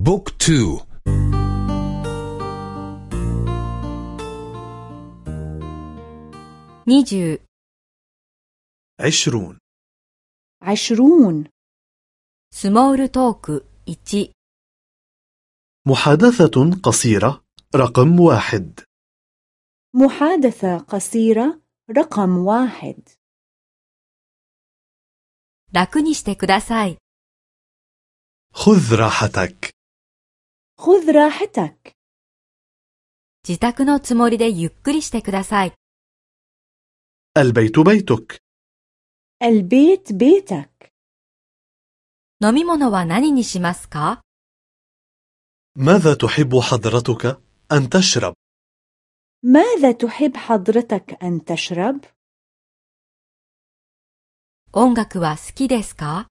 بوك تو نيجو عشرون عشرون سمول توك 1 محادثة قصيرة رقم واحد محادثة قصيرة رقم واحد 楽にしてください。 خذ راحتك خذ راحتك 自宅のつもりでゆっくりしてください。 البيت بيتك البيت بيتك 飲み物は何にしますか ماذا تحب حضرتك أن تشرب؟ ماذا تحب حضرتك أن تشرب؟ 音楽は好きですか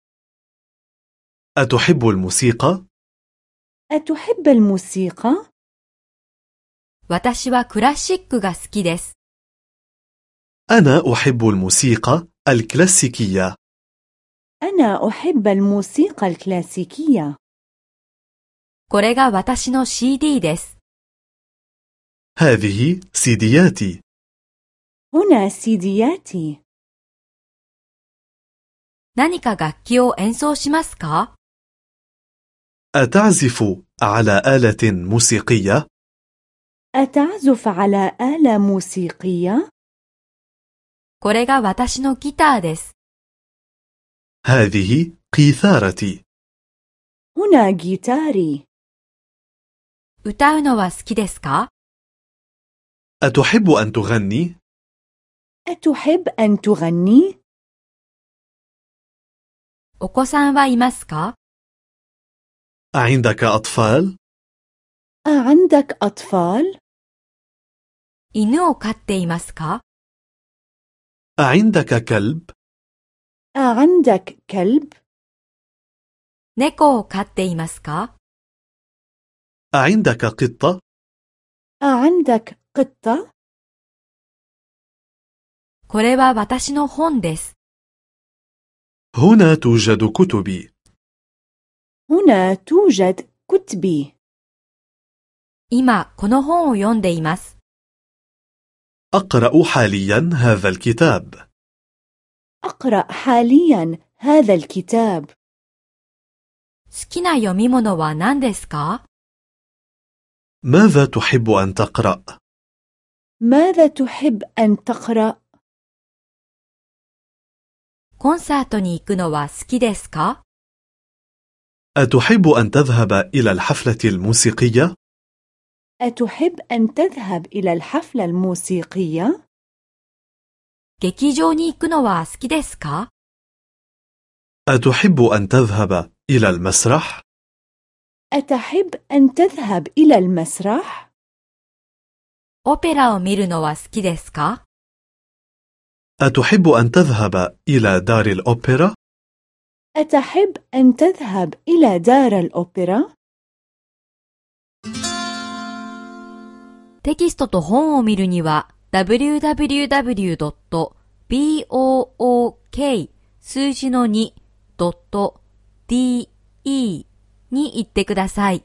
أتحب الموسيقى؟ أتحب الموسيقى؟ 私はクラシックが好きです。 أنا أحب الموسيقى الكلاسيكية أنا أحب الموسيقى الكلاسيكية これが私の CD です。 هذه سيدياتي هنا سيدياتي 何か楽器を演奏しますか أتعزف على آلة موسيقية؟ أتعزف على آلة موسيقية؟ これが私のギターです。 هذه قيثارتي هنا جيتاري 歌うのは好きですか أتحب أن تغني؟ أتحب أن تغني؟ お子さんはいますか أعندك أطفال؟ أعندك أطفال؟ 犬を飼っていますか أعندك كلب؟ أعندك كلب؟ 猫を飼っていますか أعندك قطة؟ أعندك قطة؟ これは私の本です。 هنا توجد كتبي هنا توجد كتبي 今、この本を読んでいます。 أقرأ حاليا هذا الكتاب أقرأ حاليا هذا الكتاب 好きな読み物は何ですか ماذا تحب أن تقرأ؟ ماذا تحب أن تقرأ؟ コンサートに行くのは好きですか أتحب أن تذهب إلى الحفلة الموسيقية؟ أتحب أن تذهب إلى الحفلة الموسيقية؟ 劇場に行くのは好きですか أتحب أن تذهب إلى المسرح؟ أتحب أن تذهب إلى المسرح؟ オペラを見るのは好きですか أتحب أن تذهب إلى دار الأوبرا؟ أتحب أن تذهب إلى دار الأوبرا؟ テキストと本を見るには www.book 数字の 2.de に行ってください。